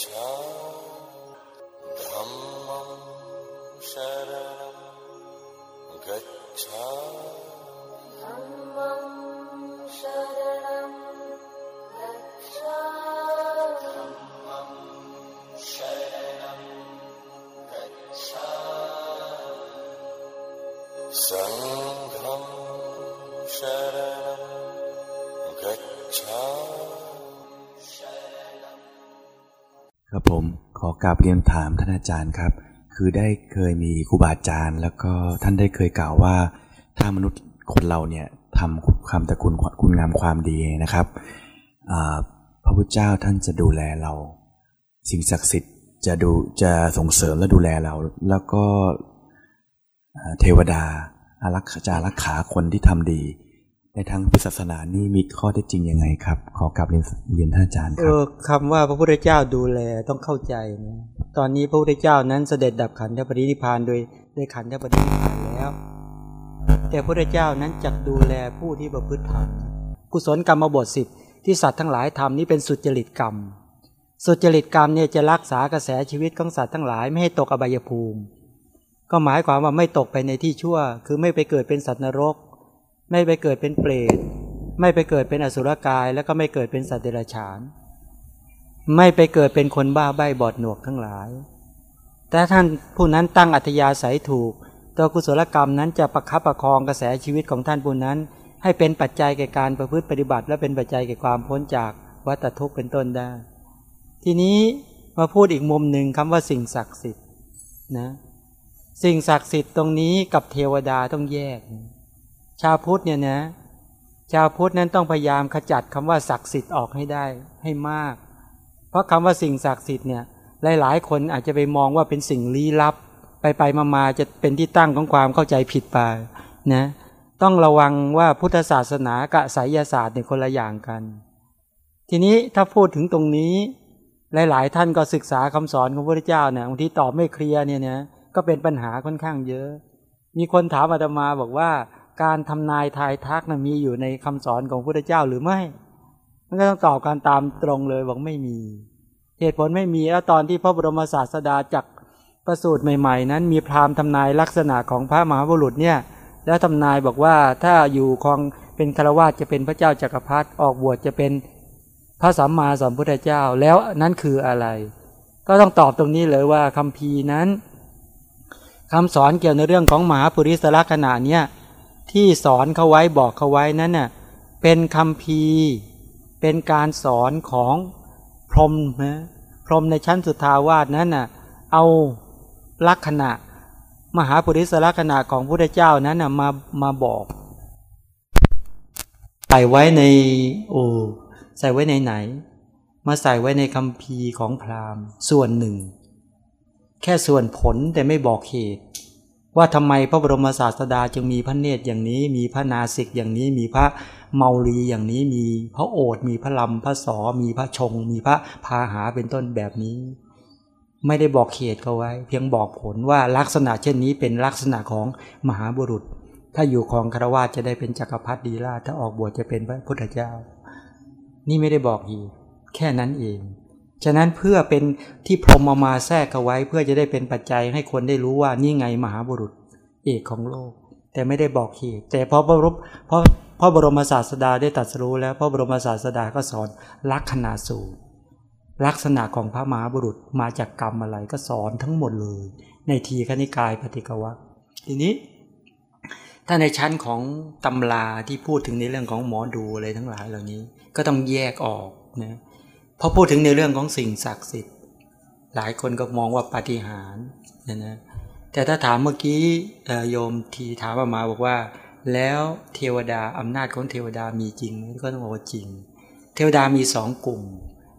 गच्छा धर्म शर गर गच्छा धरणं शर गच्छ ครับผมขอกราบเรียนถามท่านอาจารย์ครับ คือได้เคยมีครูบาอาจารย์ แล้วก็ท่านได้เคยกล่าวว่า ถ้ามนุษย์คนเราเนี่ยทำความตะคุณคุณงามความดีนะครับพระพุทธเจ้าท่านจะดูแลเรา สิ่งศักดิ์สิทธิ์จะดูจะส่งเสริมและดูแลเรา แล้วก็เทวดาอารักขาจารักขาคนที่ทำดี ในทางพุทธศาสนานี่มีข้อเท็จจริงยังไงครับ ขอกราบเรียนเรียนท่านอาจารย์ครับอคำว่าพระพุทธเจ้าดูแลต้องเข้าใจนะตอนนี้พระพุทธเจ้านั้นเสด็จดับขันธปรินิพพานโดยได้ขันธปรินิพพานแล้ว แต่พระพุทธเจ้านั้นจักดูแลผู้ที่ประพฤติธรรมกุศลกรรมบทสิบที่สัตว์ทั้งหลายทำนี้เป็นสุจริตกรรม สุจริตกรรมเนี่ยจะรักษากระแสชีวิตของสัตว์ทั้งหลายไม่ให้ตกอบายภูมิ ก็หมายความว่าไม่ตกไปในที่ชั่ว คือไม่ไปเกิดเป็นสัตว์นรก ไม่ไปเกิดเป็นเปรตไม่ไปเกิดเป็นอสุรกาย แล้วก็ไม่เกิดเป็นสัตว์เดรัจฉาน ไม่ไปเกิดเป็นคนบ้าใบ้บอดหนวกทั้งหลาย แต่ท่านผู้นั้นตั้งอัธยาศัยถูก ตัวกุศลกรรมนั้นจะประคับประคองกระแสชีวิตของท่านผู้นั้น ให้เป็นปัจจัยแก่การประพฤติปฏิบัติ และเป็นปัจจัยแก่ความพ้นจากวัฏทุกข์เป็นต้นได้ ทีนี้มาพูดอีกมุมหนึ่งคำว่าสิ่งศักดิ์สิทธิ์นะสิ่งศักดิ์สิทธิ์ตรงนี้กับเทวดาต้องแยก ชาวพุทธเนี่ยนะ ชาวพุทธนั้นต้องพยายามขจัดคำว่าศักดิ์สิทธิ์ออกให้ได้ให้มาก เพราะคำว่าสิ่งศักดิ์สิทธิ์เนี่ยหลาย ๆ คนอาจจะไปมองว่าเป็นสิ่งลี้ลับ ไปไปมามาจะเป็นที่ตั้งของความเข้าใจผิดไปนะต้องระวังว่าพุทธศาสนากับไสยศาสตร์เนี่ยคนละอย่างกัน ทีนี้ถ้าพูดถึงตรงนี้หลาย ๆ ท่านก็ศึกษาคำสอนของพระพุทธเจ้าเนี่ยบางทีตอบไม่เคลียร์เนี่ยนะก็เป็นปัญหาค่อนข้างเยอะ มีคนถามอาตมาบอกว่า การทำนายทายทักนะมีอยู่ในคำสอนของพระพุทธเจ้าหรือไม่ มันก็ต้องตอบการตามตรงเลยบอกไม่มี เหตุผลไม่มีแล้วตอนที่พระบรมศาสดาจักประสูตรใหม่ ๆ นั้นมีพราหมณ์ทำนายลักษณะของพระมหาบุรุษเนี่ยแล้วทำนายบอกว่าถ้าอยู่ครองเป็นคารวาสจะเป็นพระเจ้าจักรพรรดิออกบวชจะเป็นพระสัมมาสัมพุทธเจ้าแล้วนั้นคืออะไร ก็ต้องตอบตรงนี้เลยว่าคัมภีร์นั้นคำสอนเกี่ยวในเรื่องของมหาปุริสลักษณะเนี่ย ที่สอนเขาไว้บอกเขาไว้นั้นน่ะเป็นคัมภีเป็นการสอนของพรหมนะพรหมในชั้นสุทาวาสนั้นน่ะเอาลักษณะ มหาปุริสลักษณะของพระเจ้านั้นน่ะมามาบอกใส่ไว้ในโอใส่ไว้ในไหน มาใส่ไว้ในคัมภีของพราหมณ์ส่วนหนึ่ง แค่ส่วนผลแต่ไม่บอกเหตุ ว่าทำไมพระบรมศาสดาจึงมีพระเนตรอย่างนี้ มีพระนาสิกอย่างนี้ มีพระเมารีอย่างนี้ มีพระโอษมีพระลำพระสอ มีพระชง มีพระพาหาเป็นต้นแบบนี้ ไม่ได้บอกเหตุเขาไว้ เพียงบอกผลว่าลักษณะเช่นนี้เป็นลักษณะของมหาบุรุษ ถ้าอยู่ของคารวะจะได้เป็นจักรพรรดิดีราถ้าออกบวชจะเป็นพระพุทธเจ้า นี่ไม่ได้บอกเหตุแค่นั้นเอง ฉะนั้นเพื่อเป็นที่พรมเอามาแทรกเอาไว้ เพื่อจะได้เป็นปัจจัยให้คนได้รู้ว่านี่ไงมหาบุรุษเอกของโลก แต่ไม่ได้บอกเหตุแต่พอพระรบเพราะพระบรมศาสดาได้ตรัสรู้แล้วพระบรมศาสดาก็สอนลักษณะสูตรลักษณะของพระมหาบุรุษมาจากกรรมอะไรก็สอนทั้งหมดเลย ในทีคณิกายปฏิกวะทีนี้ ถ้าในชั้นของตำราที่พูดถึงในเรื่องของหมอดูอะไรทั้งหลายเหล่านี้ ก็ต้องแยกออกนะ พอพูดถึงในเรื่องของสิ่งศักดิ์สิทธิ์ หลายคนก็มองว่าปาฏิหาริย์นะนะแต่ถ้าถามเมื่อกี้โยมทีถามมาบอกว่า แล้วเทวดาอำนาจของเทวดามีจริงไหมก็ต้องบอกว่าจริง เทวดามีสองกลุ่ม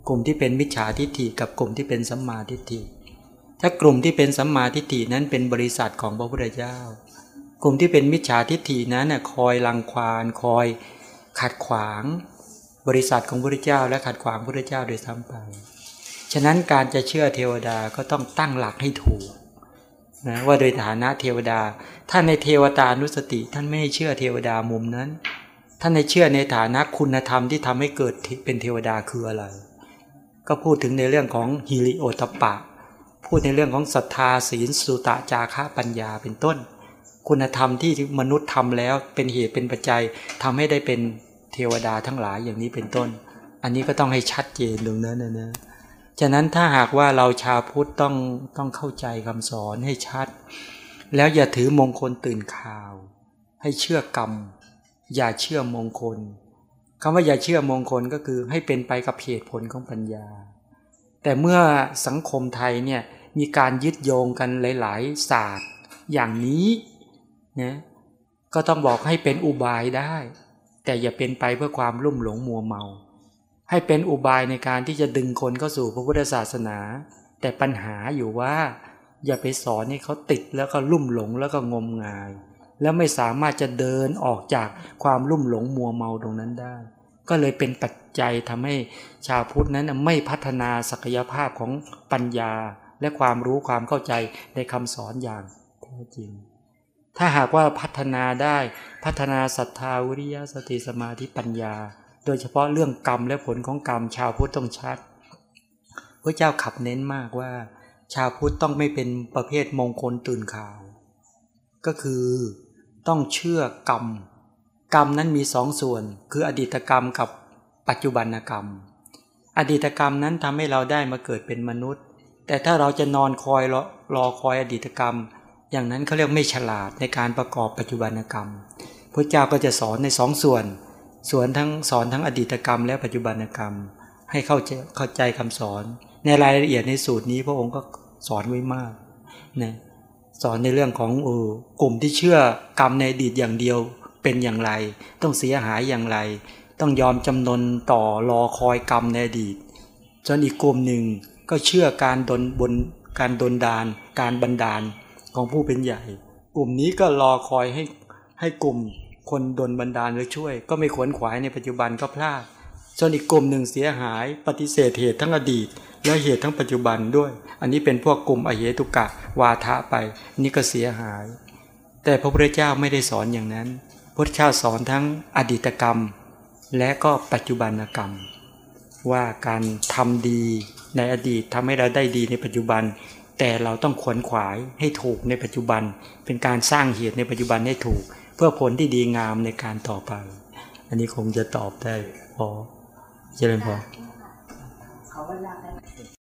กลุ่มที่เป็นมิจฉาทิฏฐิกับกลุ่มที่เป็นสัมมาทิฏฐิ ถ้ากลุ่มที่เป็นสัมมาทิฏฐินั้นเป็นบริษัทของพระพุทธเจ้า กลุ่มที่เป็นมิจฉาทิฏฐินั้นน่ะคอยรังควานคอยขัดขวาง บริษัทของพระพุทธเจ้า และขัดขวางพระพุทธเจ้าโดยซ้ำไป ฉะนั้นการจะเชื่อเทวดาก็ต้องตั้งหลักให้ถูกนะว่าโดยฐานะเทวดา ท่านในเทวตานุสติ ท่านไม่เชื่อเทวดามุมนั้น ท่านในเชื่อในฐานะคุณธรรมที่ทำให้เกิดเป็นเทวดาคืออะไร ก็พูดถึงในเรื่องของฮิริโอตปะ พูดในเรื่องของศรัทธาศีลสุตะจาคะปัญญาเป็นต้น คุณธรรมที่มนุษย์ทำแล้วเป็นเหตุเป็นปัจจัยทำให้ได้เป็น เทวดาทั้งหลายอย่างนี้เป็นต้น อันนี้ก็ต้องให้ชัดเจนตรงนั้นนะนะฉะนั้นถ้าหากว่าเราชาวพุทธต้องต้องเข้าใจคำสอนให้ชัด แล้วอย่าถือมงคลตื่นข่าว ให้เชื่อกรรม อย่าเชื่อมงคลคำว่าอย่าเชื่อมงคลก็คือให้เป็นไปกับเหตุผลของปัญญา แต่เมื่อสังคมไทยเนี่ยมีการยึดโยงกันหลาย ๆ ศาสตร์ อย่างนี้นะก็ต้องบอกให้เป็นอุบายได้ แต่อย่าเป็นไปเพื่อความลุ่มหลงมัวเมา ให้เป็นอุบายในการที่จะดึงคนเข้าสู่พระพุทธศาสนา แต่ปัญหาอยู่ว่า อย่าไปสอนให้เขาติดแล้วก็ลุ่มหลงแล้วก็งมงาย แล้วไม่สามารถจะเดินออกจากความลุ่มหลงมัวเมาตรงนั้นได้ ก็เลยเป็นปัจจัยทำให้ชาวพุทธนั้นไม่พัฒนาศักยภาพของปัญญาและความรู้ความเข้าใจในคำสอนอย่างแท้จริง ถ้าหากว่าพัฒนาได้พัฒนาศรัทธาวิริยะสติสมาธิปัญญา โดยเฉพาะเรื่องกรรมและผลของกรรมชาวพุทธต้องชัดพระเจ้าขับเน้นมากว่า ชาวพุทธต้องไม่เป็นประเภทมงคลตื่นข่าว ก็คือต้องเชื่อกรรม กรรมนั้นมีสองส่วน คืออดีตกรรมกับปัจจุบันกรรม อดีตกรรมนั้นทำให้เราได้มาเกิดเป็นมนุษย์ แต่ถ้าเราจะนอนคอยรอรอคอยอดีตกรรม อย่างนั้นเขาเรียกไม่ฉลาดในการประกอบปัจจุบันกรรมพระเจ้าก็จะสอนในสองส่วน ส่วนทั้งสอนทั้งอดีตกรรมและปัจจุบันกรรม ให้เข้าใจเข้าใจคำสอน ในรายละเอียดในสูตรนี้พระองค์ก็สอนไว้มากนะสอนในเรื่องของเออกลุ่มที่เชื่อกรรมในอดีตอย่างเดียวเป็นอย่างไร ต้องเสียหายอย่างไร ต้องยอมจำนนต่อรอคอยกรรมในอดีตส่วนอีกกลุ่มหนึ่งก็เชื่อการดนบนการดนดาน การบันดาล ของผู้เป็นใหญ่ กลุ่มนี้ก็รอคอยให้ให้กลุ่มคนดนบันดาลหรือช่วย ก็ไม่ขวนขวายในปัจจุบันก็พลาดส่วนอีกกลุ่มหนึ่งเสียหาย ปฏิเสธเหตุทั้งอดีต และเหตุทั้งปัจจุบันด้วย อันนี้เป็นพวกกลุ่มอเหตุกะวาทะไป นี่ก็เสียหาย แต่พระพุทธเจ้าไม่ได้สอนอย่างนั้นพระเจ้าสอนทั้งอดีตกรรม และก็ปัจจุบันกรรม ว่าการทำดีในอดีตทำให้เราได้ดีในปัจจุบัน แต่เราต้องขวนขวายให้ถูกในปัจจุบัน เป็นการสร้างเหตุในปัจจุบันให้ถูก เพื่อผลที่ดีงามในการต่อไป อันนี้คงจะตอบได้พอเจริญพอ